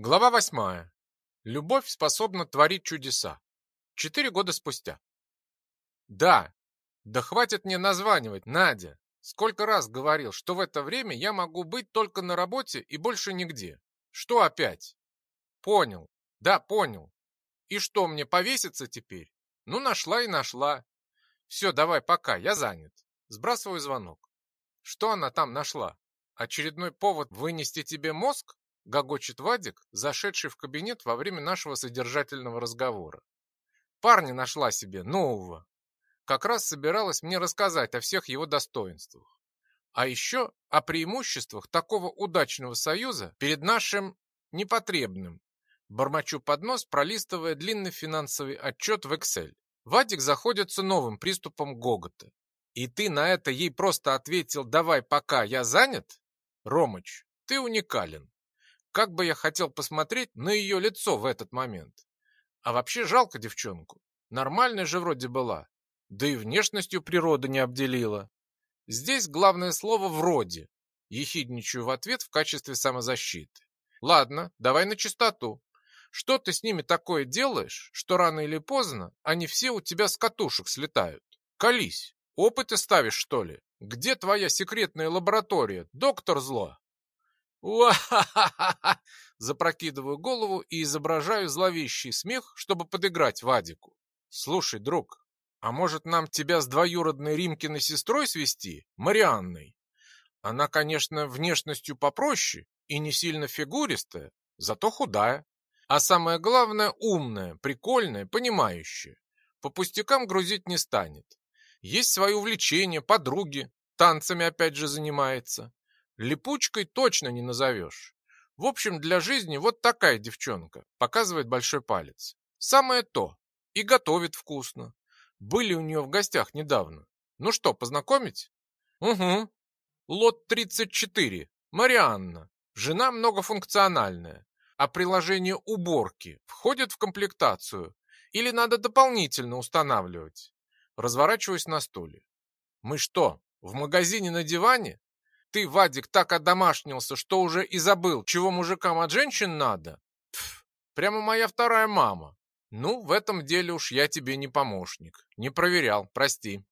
Глава восьмая. Любовь способна творить чудеса. Четыре года спустя. Да, да хватит мне названивать, Надя. Сколько раз говорил, что в это время я могу быть только на работе и больше нигде. Что опять? Понял. Да, понял. И что, мне повеситься теперь? Ну, нашла и нашла. Все, давай, пока, я занят. Сбрасываю звонок. Что она там нашла? Очередной повод вынести тебе мозг? Гогочет Вадик, зашедший в кабинет во время нашего содержательного разговора. Парня нашла себе, нового. Как раз собиралась мне рассказать о всех его достоинствах. А еще о преимуществах такого удачного союза перед нашим непотребным. Бормочу под нос, пролистывая длинный финансовый отчет в Excel. Вадик заходится новым приступом гогота. И ты на это ей просто ответил «давай пока, я занят»? Ромыч, ты уникален. Как бы я хотел посмотреть на ее лицо в этот момент. А вообще жалко девчонку. Нормальная же вроде была. Да и внешностью природа не обделила. Здесь главное слово «вроде». Ехидничаю в ответ в качестве самозащиты. Ладно, давай на чистоту. Что ты с ними такое делаешь, что рано или поздно они все у тебя с катушек слетают? Колись, опыты ставишь, что ли? Где твоя секретная лаборатория, доктор зло? Уа-ха-ха-ха! Запрокидываю голову и изображаю зловещий смех, чтобы подыграть Вадику. Слушай, друг, а может нам тебя с двоюродной Римкиной сестрой свести, Марианной? Она, конечно, внешностью попроще и не сильно фигуристая, зато худая. А самое главное, умная, прикольная, понимающая. По пустякам грузить не станет. Есть свои увлечения, подруги, танцами опять же занимается. Липучкой точно не назовешь. В общем, для жизни вот такая девчонка, показывает большой палец. Самое то. И готовит вкусно. Были у нее в гостях недавно. Ну что, познакомить? Угу. Лот 34. Марианна. Жена многофункциональная. А приложение уборки входит в комплектацию или надо дополнительно устанавливать? Разворачиваюсь на стуле. Мы что, в магазине на диване? Ты, Вадик, так одомашнился, что уже и забыл, чего мужикам от женщин надо? Пф, прямо моя вторая мама. Ну, в этом деле уж я тебе не помощник. Не проверял, прости.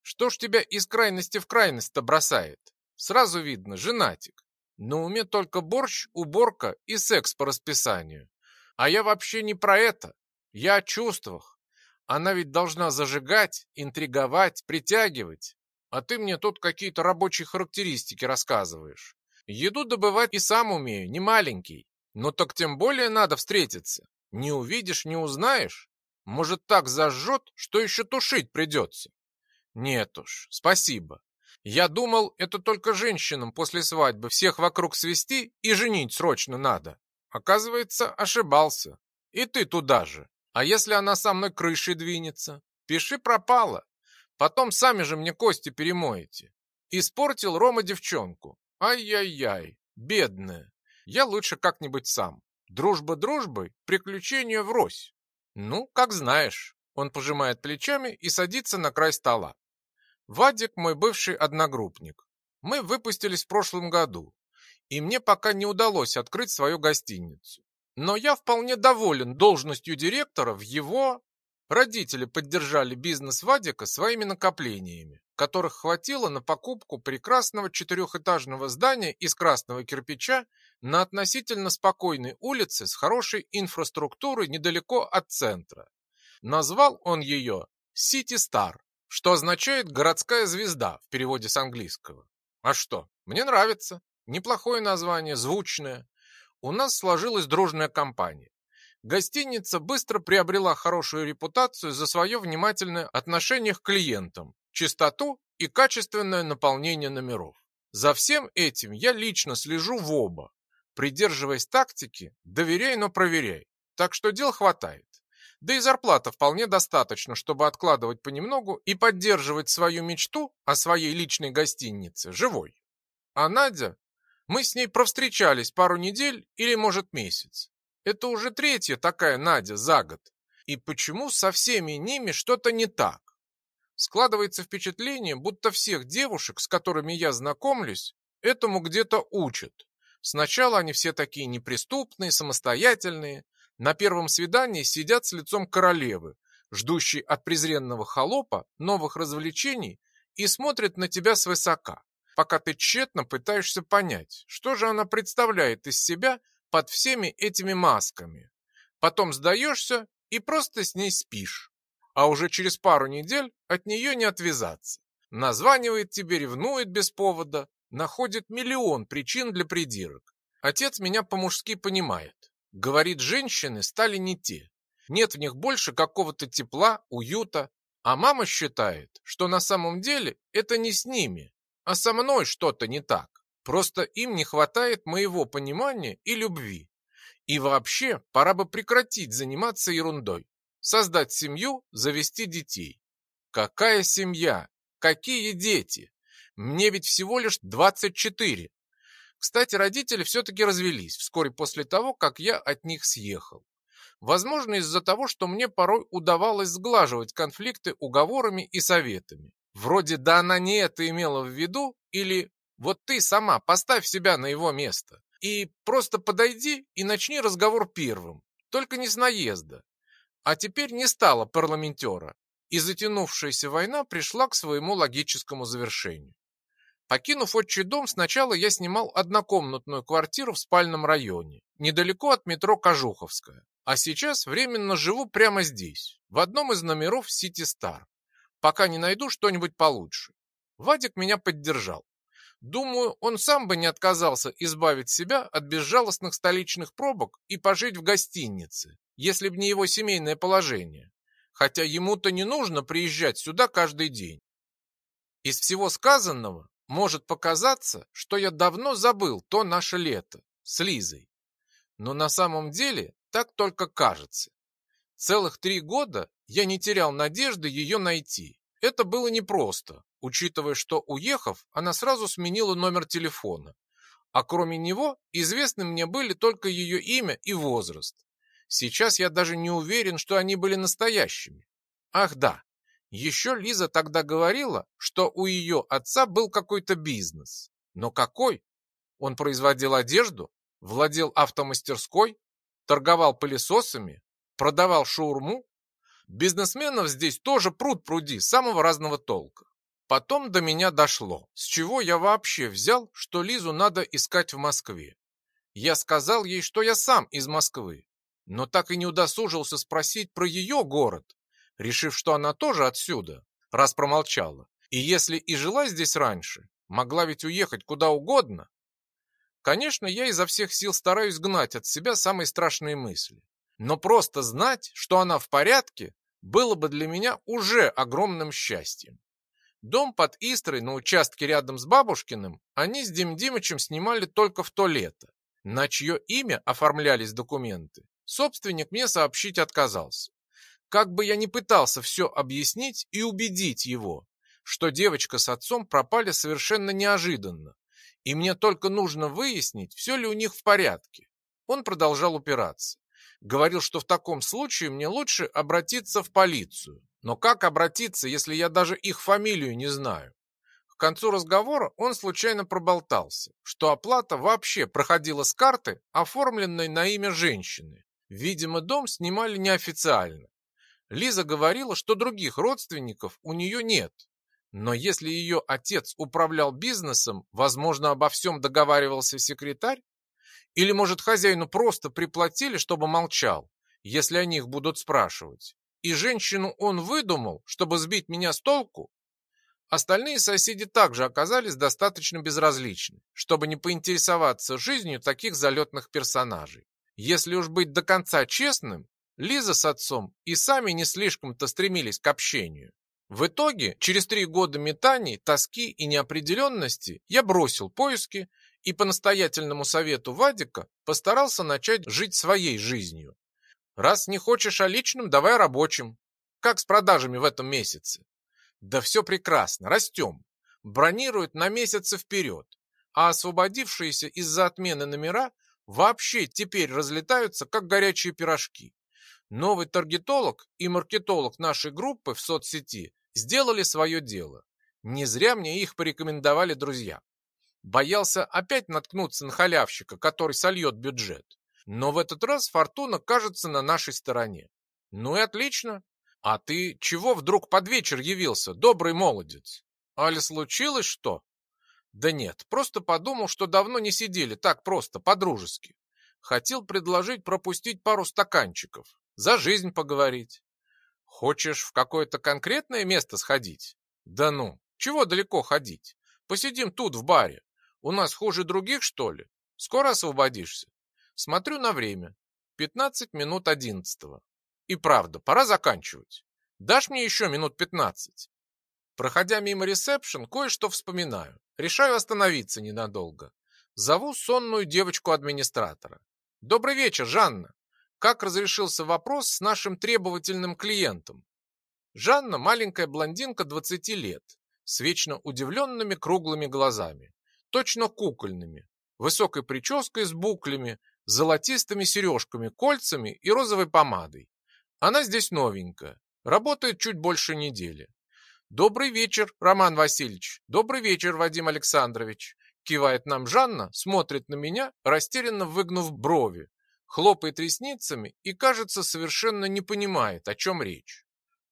Что ж тебя из крайности в крайность-то бросает? Сразу видно, женатик. На уме только борщ, уборка и секс по расписанию. А я вообще не про это. Я о чувствах. Она ведь должна зажигать, интриговать, притягивать. А ты мне тут какие-то рабочие характеристики рассказываешь. Еду добывать и сам умею, не маленький. Но так тем более надо встретиться. Не увидишь, не узнаешь. Может, так зажжет, что еще тушить придется. Нет уж, спасибо. Я думал, это только женщинам после свадьбы всех вокруг свести и женить срочно надо. Оказывается, ошибался. И ты туда же. А если она со мной крышей двинется? Пиши пропало. Потом сами же мне кости перемоете. Испортил Рома девчонку. Ай-яй-яй, бедная. Я лучше как-нибудь сам. Дружба дружбой, приключения врозь. Ну, как знаешь. Он пожимает плечами и садится на край стола. Вадик мой бывший одногруппник. Мы выпустились в прошлом году, и мне пока не удалось открыть свою гостиницу. Но я вполне доволен должностью директора в его Родители поддержали бизнес Вадика своими накоплениями, которых хватило на покупку прекрасного четырехэтажного здания из красного кирпича на относительно спокойной улице с хорошей инфраструктурой недалеко от центра. Назвал он ее City Star, что означает «городская звезда» в переводе с английского. А что, мне нравится. Неплохое название, звучное. У нас сложилась дружная компания. Гостиница быстро приобрела хорошую репутацию за свое внимательное отношение к клиентам, чистоту и качественное наполнение номеров. За всем этим я лично слежу в оба. Придерживаясь тактики, доверяй, но проверяй. Так что дел хватает. Да и зарплата вполне достаточно, чтобы откладывать понемногу и поддерживать свою мечту о своей личной гостинице живой. А Надя? Мы с ней провстречались пару недель или, может, месяц. Это уже третья такая Надя за год. И почему со всеми ними что-то не так? Складывается впечатление, будто всех девушек, с которыми я знакомлюсь, этому где-то учат. Сначала они все такие неприступные, самостоятельные. На первом свидании сидят с лицом королевы, ждущей от презренного холопа новых развлечений и смотрят на тебя свысока, пока ты тщетно пытаешься понять, что же она представляет из себя под всеми этими масками. Потом сдаешься и просто с ней спишь. А уже через пару недель от нее не отвязаться. Названивает тебе, ревнует без повода, находит миллион причин для придирок. Отец меня по-мужски понимает. Говорит, женщины стали не те. Нет в них больше какого-то тепла, уюта. А мама считает, что на самом деле это не с ними, а со мной что-то не так. Просто им не хватает моего понимания и любви. И вообще, пора бы прекратить заниматься ерундой. Создать семью, завести детей. Какая семья? Какие дети? Мне ведь всего лишь 24. Кстати, родители все-таки развелись вскоре после того, как я от них съехал. Возможно, из-за того, что мне порой удавалось сглаживать конфликты уговорами и советами. Вроде «да она не это имела в виду» или «вот ты сама поставь себя на его место» и просто подойди и начни разговор первым, только не с наезда. А теперь не стало парламентера, и затянувшаяся война пришла к своему логическому завершению. Покинув отчий дом, сначала я снимал однокомнатную квартиру в спальном районе, недалеко от метро Кожуховская. А сейчас временно живу прямо здесь, в одном из номеров Сити Стар, пока не найду что-нибудь получше. Вадик меня поддержал. Думаю, он сам бы не отказался избавить себя от безжалостных столичных пробок и пожить в гостинице, если б не его семейное положение. Хотя ему-то не нужно приезжать сюда каждый день. Из всего сказанного может показаться, что я давно забыл то наше лето с Лизой. Но на самом деле так только кажется. Целых три года я не терял надежды ее найти. Это было непросто, учитывая, что, уехав, она сразу сменила номер телефона. А кроме него, известны мне были только ее имя и возраст. Сейчас я даже не уверен, что они были настоящими. Ах да, еще Лиза тогда говорила, что у ее отца был какой-то бизнес. Но какой? Он производил одежду, владел автомастерской, торговал пылесосами, продавал шаурму. Бизнесменов здесь тоже пруд пруди, самого разного толка. Потом до меня дошло, с чего я вообще взял, что Лизу надо искать в Москве. Я сказал ей, что я сам из Москвы, но так и не удосужился спросить про ее город, решив, что она тоже отсюда, раз промолчала. И если и жила здесь раньше, могла ведь уехать куда угодно. Конечно, я изо всех сил стараюсь гнать от себя самые страшные мысли. Но просто знать, что она в порядке, было бы для меня уже огромным счастьем. Дом под Истрой на участке рядом с Бабушкиным они с Дим Димычем снимали только в то лето. На чье имя оформлялись документы, собственник мне сообщить отказался. Как бы я ни пытался все объяснить и убедить его, что девочка с отцом пропали совершенно неожиданно, и мне только нужно выяснить, все ли у них в порядке. Он продолжал упираться. Говорил, что в таком случае мне лучше обратиться в полицию. Но как обратиться, если я даже их фамилию не знаю? К концу разговора он случайно проболтался, что оплата вообще проходила с карты, оформленной на имя женщины. Видимо, дом снимали неофициально. Лиза говорила, что других родственников у нее нет. Но если ее отец управлял бизнесом, возможно, обо всем договаривался секретарь? Или, может, хозяину просто приплатили, чтобы молчал, если о них будут спрашивать? И женщину он выдумал, чтобы сбить меня с толку? Остальные соседи также оказались достаточно безразличны, чтобы не поинтересоваться жизнью таких залетных персонажей. Если уж быть до конца честным, Лиза с отцом и сами не слишком-то стремились к общению. В итоге, через три года метаний, тоски и неопределенности, я бросил поиски и по настоятельному совету Вадика постарался начать жить своей жизнью. Раз не хочешь о личном, давай рабочим. Как с продажами в этом месяце? Да все прекрасно, растем. Бронируют на месяцы вперед, а освободившиеся из-за отмены номера вообще теперь разлетаются, как горячие пирожки. Новый таргетолог и маркетолог нашей группы в соцсети сделали свое дело. Не зря мне их порекомендовали друзья. Боялся опять наткнуться на халявщика, который сольет бюджет. Но в этот раз фортуна кажется на нашей стороне. Ну и отлично. А ты чего вдруг под вечер явился, добрый молодец? Али случилось что? Да нет, просто подумал, что давно не сидели так просто, по-дружески. Хотел предложить пропустить пару стаканчиков, за жизнь поговорить. Хочешь в какое-то конкретное место сходить? Да ну, чего далеко ходить? Посидим тут, в баре. У нас хуже других, что ли? Скоро освободишься? Смотрю на время. 15 минут одиннадцатого. И правда, пора заканчивать. Дашь мне еще минут 15? Проходя мимо ресепшн, кое-что вспоминаю. Решаю остановиться ненадолго. Зову сонную девочку-администратора. Добрый вечер, Жанна. Как разрешился вопрос с нашим требовательным клиентом? Жанна маленькая блондинка 20 лет, с вечно удивленными круглыми глазами, точно кукольными, высокой прической с буклями, золотистыми сережками, кольцами и розовой помадой. Она здесь новенькая, работает чуть больше недели. «Добрый вечер, Роман Васильевич! Добрый вечер, Вадим Александрович!» Кивает нам Жанна, смотрит на меня, растерянно выгнув брови, хлопает ресницами и, кажется, совершенно не понимает, о чем речь.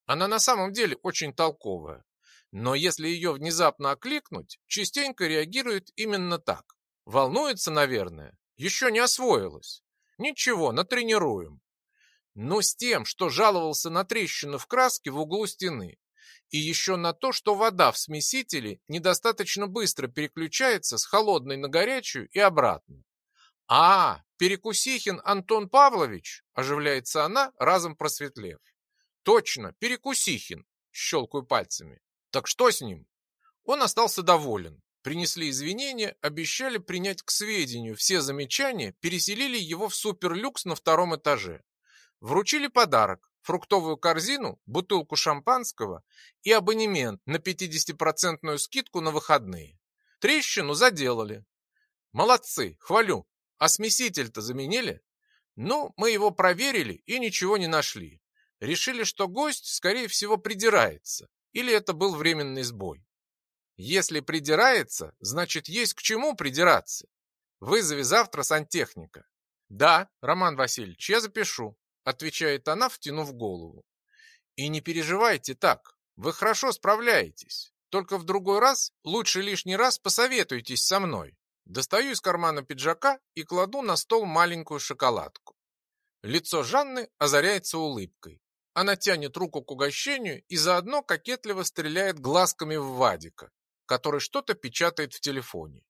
Она на самом деле очень толковая, но если ее внезапно окликнуть, частенько реагирует именно так. Волнуется, наверное, еще не освоилась. Ничего, натренируем. Но с тем, что жаловался на трещину в краске в углу стены, и еще на то, что вода в смесителе недостаточно быстро переключается с холодной на горячую и обратно. «А, Перекусихин Антон Павлович!» – оживляется она, разом просветлев. «Точно, Перекусихин!» – щелкаю пальцами. «Так что с ним?» Он остался доволен. Принесли извинения, обещали принять к сведению все замечания, переселили его в суперлюкс на втором этаже. Вручили подарок фруктовую корзину, бутылку шампанского и абонемент на 50% скидку на выходные. Трещину заделали. Молодцы, хвалю. А смеситель-то заменили? Ну, мы его проверили и ничего не нашли. Решили, что гость, скорее всего, придирается. Или это был временный сбой. Если придирается, значит, есть к чему придираться. Вызови завтра сантехника. Да, Роман Васильевич, я запишу отвечает она, втянув голову. И не переживайте так, вы хорошо справляетесь. Только в другой раз лучше лишний раз посоветуйтесь со мной. Достаю из кармана пиджака и кладу на стол маленькую шоколадку. Лицо Жанны озаряется улыбкой. Она тянет руку к угощению и заодно кокетливо стреляет глазками в Вадика, который что-то печатает в телефоне.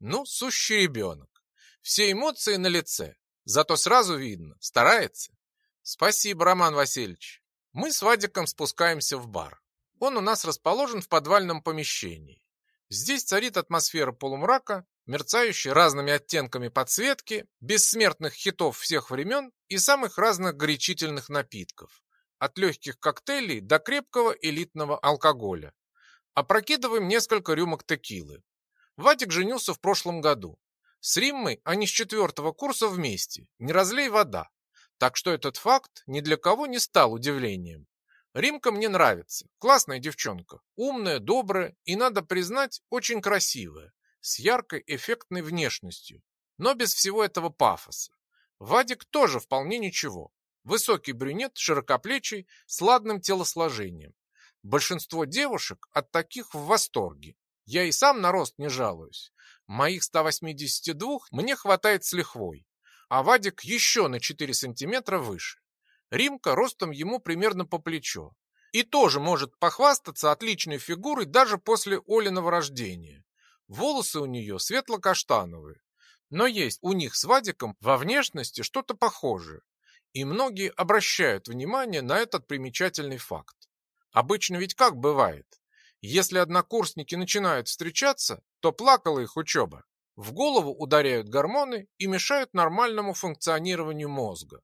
Ну, сущий ребенок. Все эмоции на лице, зато сразу видно, старается. Спасибо, Роман Васильевич. Мы с Вадиком спускаемся в бар. Он у нас расположен в подвальном помещении. Здесь царит атмосфера полумрака, мерцающая разными оттенками подсветки, бессмертных хитов всех времен и самых разных горячительных напитков. От легких коктейлей до крепкого элитного алкоголя. Опрокидываем несколько рюмок текилы. Вадик женился в прошлом году. С Риммой они с четвертого курса вместе. Не разлей вода. Так что этот факт ни для кого не стал удивлением. Римка мне нравится. Классная девчонка. Умная, добрая и, надо признать, очень красивая. С яркой, эффектной внешностью. Но без всего этого пафоса. Вадик тоже вполне ничего. Высокий брюнет, широкоплечий, с ладным телосложением. Большинство девушек от таких в восторге. Я и сам на рост не жалуюсь. Моих 182 мне хватает с лихвой а Вадик еще на 4 сантиметра выше. Римка ростом ему примерно по плечо. И тоже может похвастаться отличной фигурой даже после Олиного рождения. Волосы у нее светло-каштановые. Но есть у них с Вадиком во внешности что-то похожее. И многие обращают внимание на этот примечательный факт. Обычно ведь как бывает? Если однокурсники начинают встречаться, то плакала их учеба. В голову ударяют гормоны и мешают нормальному функционированию мозга.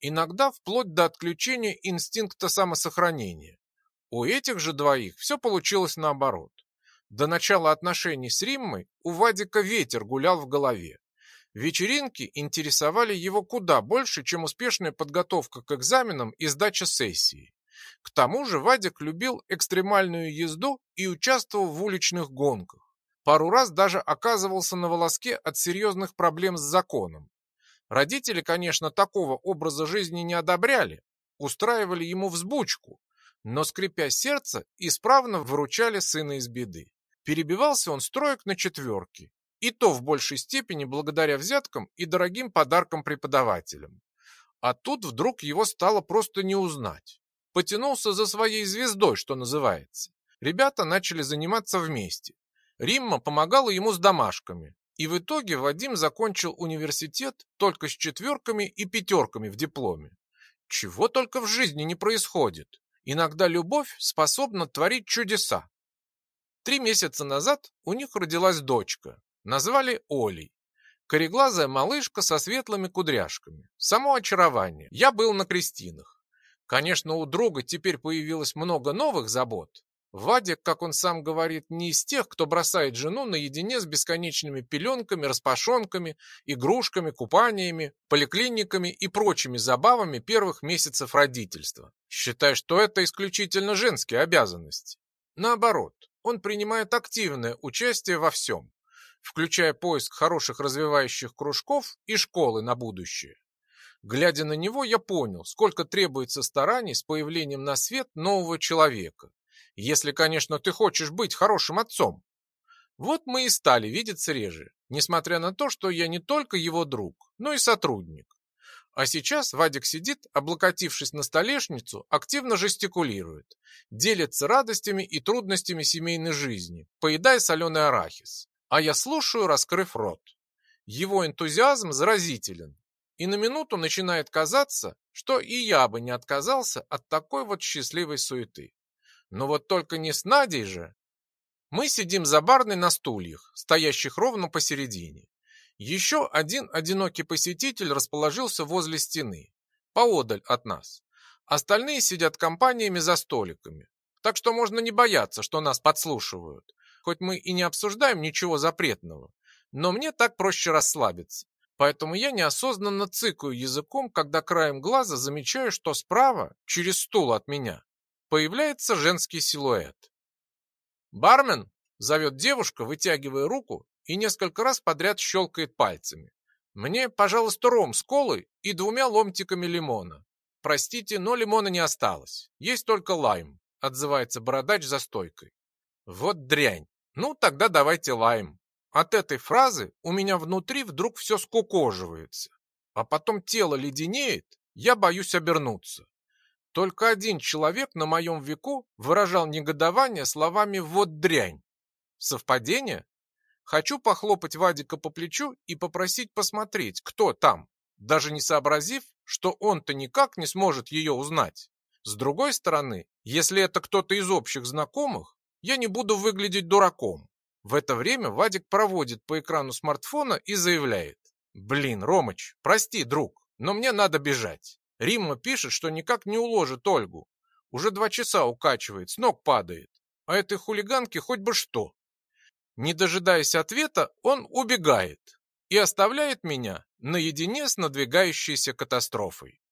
Иногда вплоть до отключения инстинкта самосохранения. У этих же двоих все получилось наоборот. До начала отношений с Риммой у Вадика ветер гулял в голове. Вечеринки интересовали его куда больше, чем успешная подготовка к экзаменам и сдача сессии. К тому же Вадик любил экстремальную езду и участвовал в уличных гонках. Пару раз даже оказывался на волоске от серьезных проблем с законом. Родители, конечно, такого образа жизни не одобряли, устраивали ему взбучку, но, скрипя сердце, исправно выручали сына из беды. Перебивался он строек на четверки, и то в большей степени благодаря взяткам и дорогим подаркам преподавателям. А тут вдруг его стало просто не узнать. Потянулся за своей звездой, что называется. Ребята начали заниматься вместе. Римма помогала ему с домашками. И в итоге Вадим закончил университет только с четверками и пятерками в дипломе. Чего только в жизни не происходит. Иногда любовь способна творить чудеса. Три месяца назад у них родилась дочка. Назвали Олей. Кореглазая малышка со светлыми кудряшками. Само очарование. Я был на крестинах. Конечно, у друга теперь появилось много новых забот. Вадик, как он сам говорит, не из тех, кто бросает жену наедине с бесконечными пеленками, распашонками, игрушками, купаниями, поликлиниками и прочими забавами первых месяцев родительства. Считай, что это исключительно женские обязанности. Наоборот, он принимает активное участие во всем включая поиск хороших развивающих кружков и школы на будущее. Глядя на него, я понял, сколько требуется стараний с появлением на свет нового человека. Если, конечно, ты хочешь быть хорошим отцом. Вот мы и стали видеться реже, несмотря на то, что я не только его друг, но и сотрудник. А сейчас Вадик сидит, облокотившись на столешницу, активно жестикулирует, делится радостями и трудностями семейной жизни, поедая соленый арахис а я слушаю, раскрыв рот. Его энтузиазм заразителен, и на минуту начинает казаться, что и я бы не отказался от такой вот счастливой суеты. Но вот только не с Надей же. Мы сидим за барной на стульях, стоящих ровно посередине. Еще один одинокий посетитель расположился возле стены, поодаль от нас. Остальные сидят компаниями за столиками, так что можно не бояться, что нас подслушивают хоть мы и не обсуждаем ничего запретного, но мне так проще расслабиться. Поэтому я неосознанно цыкаю языком, когда краем глаза замечаю, что справа, через стул от меня, появляется женский силуэт. «Бармен!» — зовет девушка, вытягивая руку и несколько раз подряд щелкает пальцами. «Мне, пожалуйста, ром с колой и двумя ломтиками лимона. Простите, но лимона не осталось. Есть только лайм», — отзывается бородач за стойкой. «Вот дрянь! Ну, тогда давайте лайм. От этой фразы у меня внутри вдруг все скукоживается. А потом тело леденеет, я боюсь обернуться. Только один человек на моем веку выражал негодование словами «вот дрянь». Совпадение? Хочу похлопать Вадика по плечу и попросить посмотреть, кто там, даже не сообразив, что он-то никак не сможет ее узнать. С другой стороны, если это кто-то из общих знакомых, я не буду выглядеть дураком. В это время Вадик проводит по экрану смартфона и заявляет. Блин, Ромыч, прости, друг, но мне надо бежать. Римма пишет, что никак не уложит Ольгу. Уже два часа укачивает, с ног падает. А этой хулиганке хоть бы что. Не дожидаясь ответа, он убегает и оставляет меня наедине с надвигающейся катастрофой.